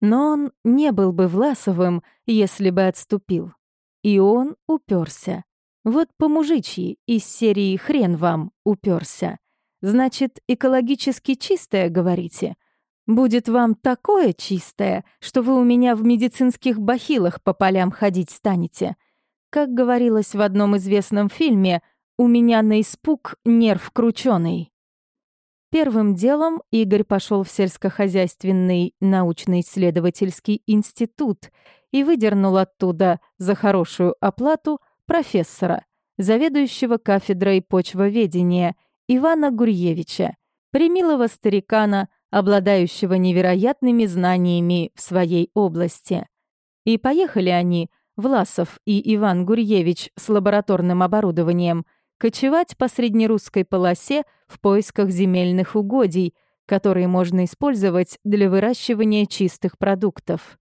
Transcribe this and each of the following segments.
Но он не был бы Власовым, если бы отступил. И он уперся. Вот по-мужичьи из серии «Хрен вам» уперся. Значит, экологически чистое, говорите? Будет вам такое чистое, что вы у меня в медицинских бахилах по полям ходить станете. Как говорилось в одном известном фильме, у меня на испуг нерв крученый. Первым делом Игорь пошел в сельскохозяйственный научно-исследовательский институт и выдернул оттуда за хорошую оплату профессора, заведующего кафедрой почвоведения Ивана Гурьевича, примилого старикана, обладающего невероятными знаниями в своей области. И поехали они, Власов и Иван Гурьевич с лабораторным оборудованием – кочевать по среднерусской полосе в поисках земельных угодий, которые можно использовать для выращивания чистых продуктов.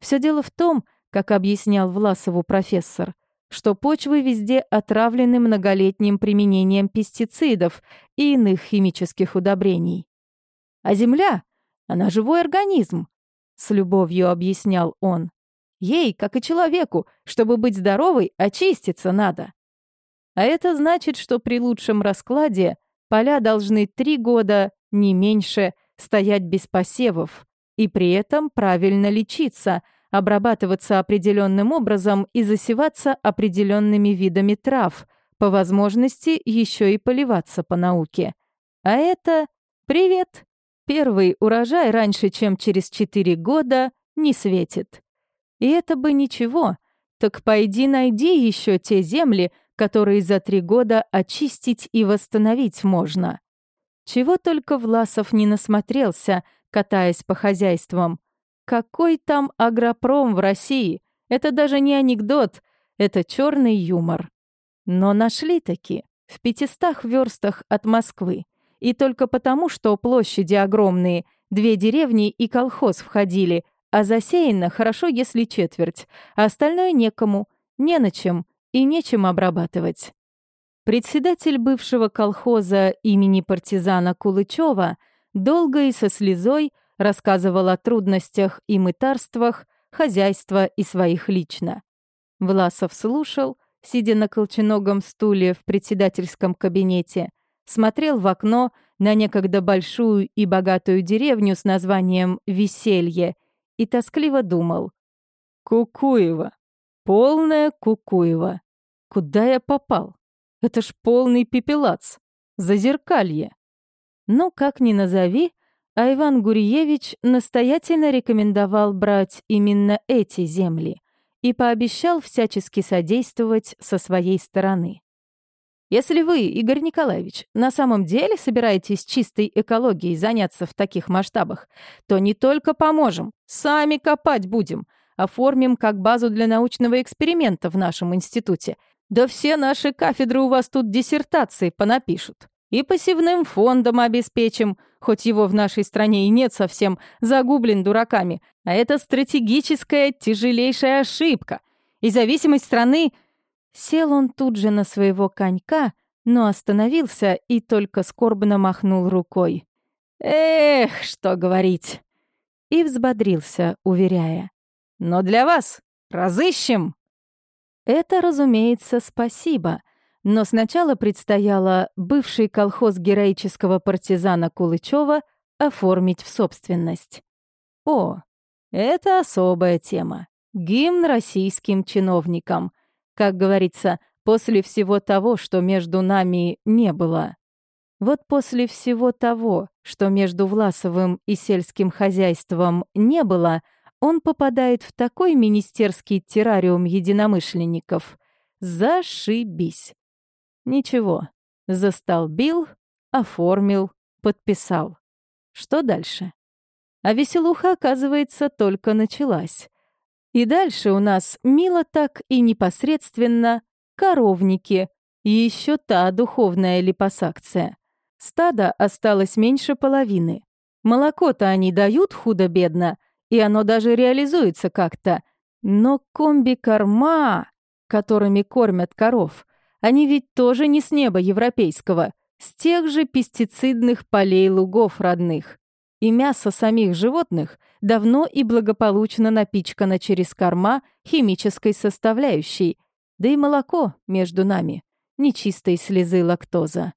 Все дело в том, как объяснял Власову профессор, что почвы везде отравлены многолетним применением пестицидов и иных химических удобрений. А Земля, она живой организм, с любовью объяснял он. Ей, как и человеку, чтобы быть здоровой, очиститься надо. А это значит, что при лучшем раскладе поля должны три года, не меньше, стоять без посевов и при этом правильно лечиться, обрабатываться определенным образом и засеваться определенными видами трав, по возможности еще и поливаться по науке. А это привет. Первый урожай раньше, чем через четыре года, не светит. И это бы ничего. Так пойди найди еще те земли, которые за три года очистить и восстановить можно. Чего только Власов не насмотрелся, катаясь по хозяйствам. Какой там агропром в России? Это даже не анекдот, это черный юмор. Но нашли таки в пятистах верстах от Москвы. И только потому, что площади огромные, две деревни и колхоз входили, а засеяно хорошо, если четверть, а остальное некому, не на чем, и нечем обрабатывать. Председатель бывшего колхоза имени партизана Кулычева долго и со слезой рассказывал о трудностях и мытарствах хозяйства и своих лично. Власов слушал, сидя на колченогом стуле в председательском кабинете, смотрел в окно на некогда большую и богатую деревню с названием «Веселье» и тоскливо думал. «Кукуева, Полная кукуева. Куда я попал? Это ж полный пепелац. Зазеркалье. Ну, как ни назови, а Иван Гурьевич настоятельно рекомендовал брать именно эти земли и пообещал всячески содействовать со своей стороны. Если вы, Игорь Николаевич, на самом деле собираетесь чистой экологией заняться в таких масштабах, то не только поможем, сами копать будем — Оформим как базу для научного эксперимента в нашем институте. Да все наши кафедры у вас тут диссертации понапишут. И посевным фондом обеспечим, хоть его в нашей стране и нет совсем, загублен дураками. А это стратегическая тяжелейшая ошибка. И зависимость страны... Сел он тут же на своего конька, но остановился и только скорбно махнул рукой. «Эх, что говорить!» И взбодрился, уверяя. Но для вас разыщем!» Это, разумеется, спасибо. Но сначала предстояло бывший колхоз героического партизана Кулычева оформить в собственность. О, это особая тема. Гимн российским чиновникам. Как говорится, после всего того, что между нами не было. Вот после всего того, что между Власовым и сельским хозяйством не было — он попадает в такой министерский террариум единомышленников. Зашибись. Ничего, застолбил, оформил, подписал. Что дальше? А веселуха, оказывается, только началась. И дальше у нас мило так и непосредственно коровники, и еще та духовная липосакция. Стада осталось меньше половины. Молоко-то они дают худо-бедно, и оно даже реализуется как-то. Но комби-корма, которыми кормят коров, они ведь тоже не с неба европейского, с тех же пестицидных полей лугов родных. И мясо самих животных давно и благополучно напичкана через корма химической составляющей, да и молоко между нами, нечистой слезы лактоза.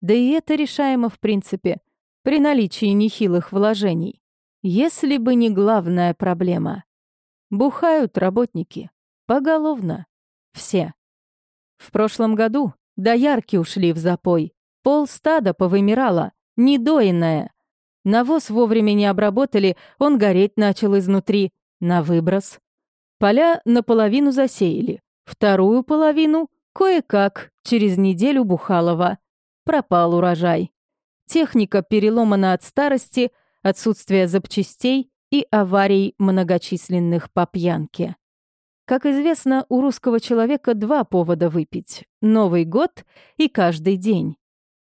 Да и это решаемо в принципе, при наличии нехилых вложений. Если бы не главная проблема. Бухают работники. Поголовно. Все. В прошлом году доярки ушли в запой. Пол стада повымирало, недоенное. Навоз вовремя не обработали, он гореть начал изнутри. На выброс. Поля наполовину засеяли. Вторую половину кое-как через неделю Бухалова. Пропал урожай. Техника переломана от старости, отсутствия запчастей и аварий многочисленных по пьянке. Как известно, у русского человека два повода выпить — Новый год и каждый день.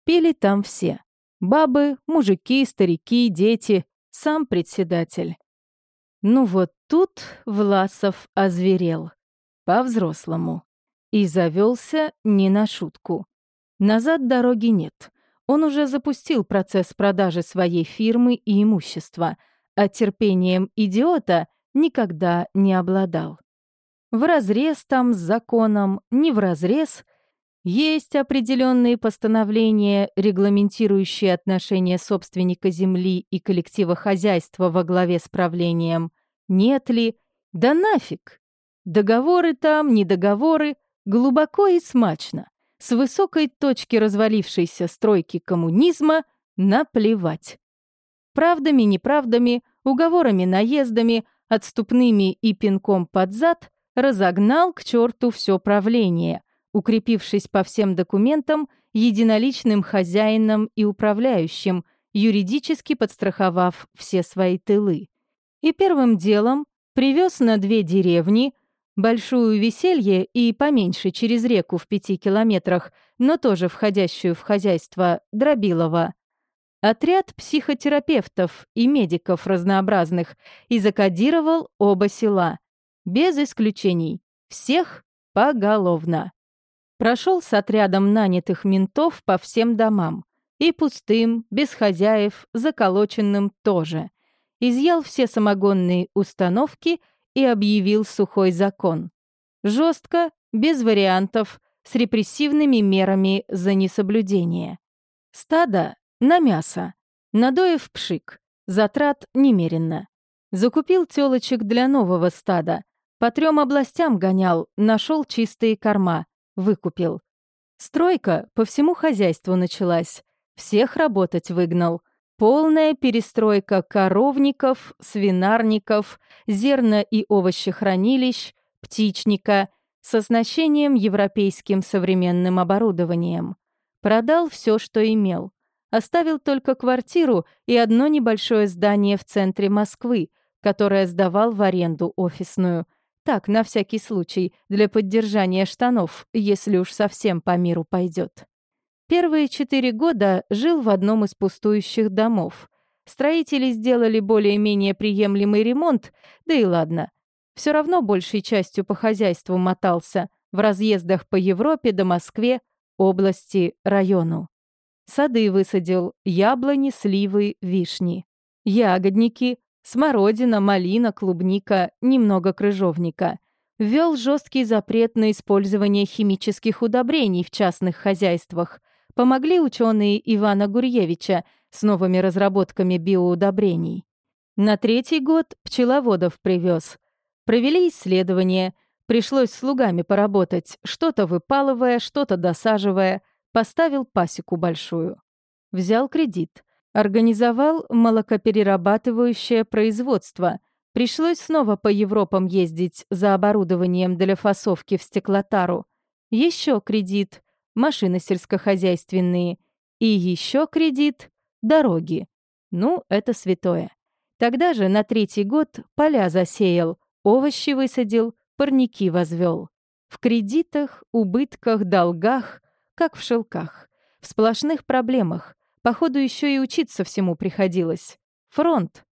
Пили там все. Бабы, мужики, старики, дети, сам председатель. Ну вот тут Власов озверел. По-взрослому. И завелся не на шутку. Назад дороги нет. Он уже запустил процесс продажи своей фирмы и имущества, а терпением идиота никогда не обладал. Вразрез там с законом, не вразрез. Есть определенные постановления, регламентирующие отношения собственника земли и коллектива хозяйства во главе с правлением. Нет ли? Да нафиг! Договоры там, недоговоры, глубоко и смачно. С высокой точки развалившейся стройки коммунизма наплевать. Правдами, неправдами, уговорами-наездами, отступными и пинком под зад разогнал к черту все правление, укрепившись по всем документам единоличным хозяином и управляющим, юридически подстраховав все свои тылы. И первым делом привез на две деревни большую веселье и поменьше через реку в пяти километрах, но тоже входящую в хозяйство Дробилова. Отряд психотерапевтов и медиков разнообразных и закодировал оба села. Без исключений. Всех поголовно. Прошел с отрядом нанятых ментов по всем домам. И пустым, без хозяев, заколоченным тоже. Изъял все самогонные установки и объявил сухой закон. Жестко, без вариантов, с репрессивными мерами за несоблюдение. Стадо на мясо. Надоев пшик. Затрат немеренно. Закупил телочек для нового стада. По трем областям гонял, нашел чистые корма, выкупил. Стройка по всему хозяйству началась. Всех работать выгнал. Полная перестройка коровников, свинарников, зерно- и овощехранилищ, птичника с оснащением европейским современным оборудованием. Продал все, что имел. Оставил только квартиру и одно небольшое здание в центре Москвы, которое сдавал в аренду офисную – так, на всякий случай, для поддержания штанов, если уж совсем по миру пойдет. Первые четыре года жил в одном из пустующих домов. Строители сделали более-менее приемлемый ремонт, да и ладно. Все равно большей частью по хозяйству мотался, в разъездах по Европе до Москве, области, району. Сады высадил, яблони, сливы, вишни. Ягодники, Смородина, малина, клубника, немного крыжовника. Ввел жесткий запрет на использование химических удобрений в частных хозяйствах. Помогли ученые Ивана Гурьевича с новыми разработками биоудобрений. На третий год пчеловодов привез. Провели исследования. Пришлось слугами поработать, что-то выпалывая, что-то досаживая. Поставил пасеку большую. Взял кредит. Организовал молокоперерабатывающее производство. Пришлось снова по Европам ездить за оборудованием для фасовки в стеклотару. Еще кредит, машины сельскохозяйственные. И еще кредит, дороги. Ну, это святое. Тогда же на третий год поля засеял, овощи высадил, парники возвел. В кредитах, убытках, долгах, как в шелках. В сплошных проблемах. Походу, еще и учиться всему приходилось. Фронт.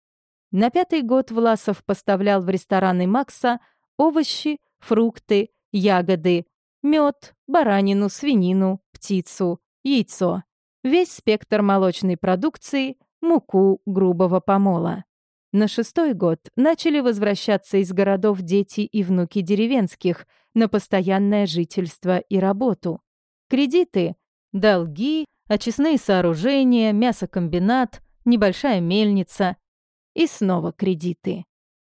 На пятый год Власов поставлял в рестораны Макса овощи, фрукты, ягоды, мед, баранину, свинину, птицу, яйцо. Весь спектр молочной продукции, муку грубого помола. На шестой год начали возвращаться из городов дети и внуки деревенских на постоянное жительство и работу. Кредиты, долги, очистные сооружения, мясокомбинат, небольшая мельница и снова кредиты.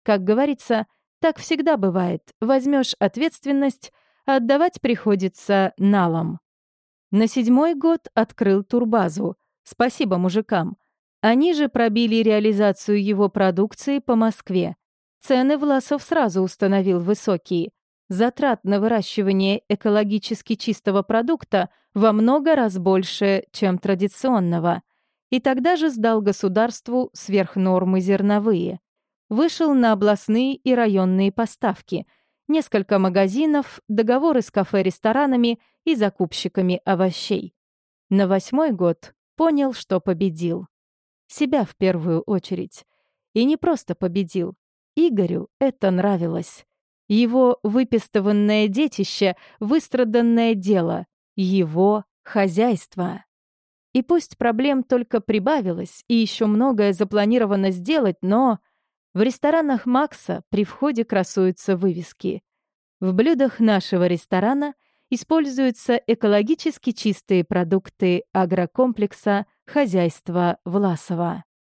Как говорится, так всегда бывает. Возьмешь ответственность, отдавать приходится налом. На седьмой год открыл турбазу. Спасибо мужикам. Они же пробили реализацию его продукции по Москве. Цены Власов сразу установил высокие. Затрат на выращивание экологически чистого продукта во много раз больше, чем традиционного. И тогда же сдал государству сверхнормы зерновые. Вышел на областные и районные поставки. Несколько магазинов, договоры с кафе-ресторанами и закупщиками овощей. На восьмой год понял, что победил. Себя в первую очередь. И не просто победил. Игорю это нравилось. Его выпистыванное детище, выстраданное дело, его хозяйство. И пусть проблем только прибавилось, и еще многое запланировано сделать, но в ресторанах Макса при входе красуются вывески. В блюдах нашего ресторана используются экологически чистые продукты агрокомплекса хозяйства Власова.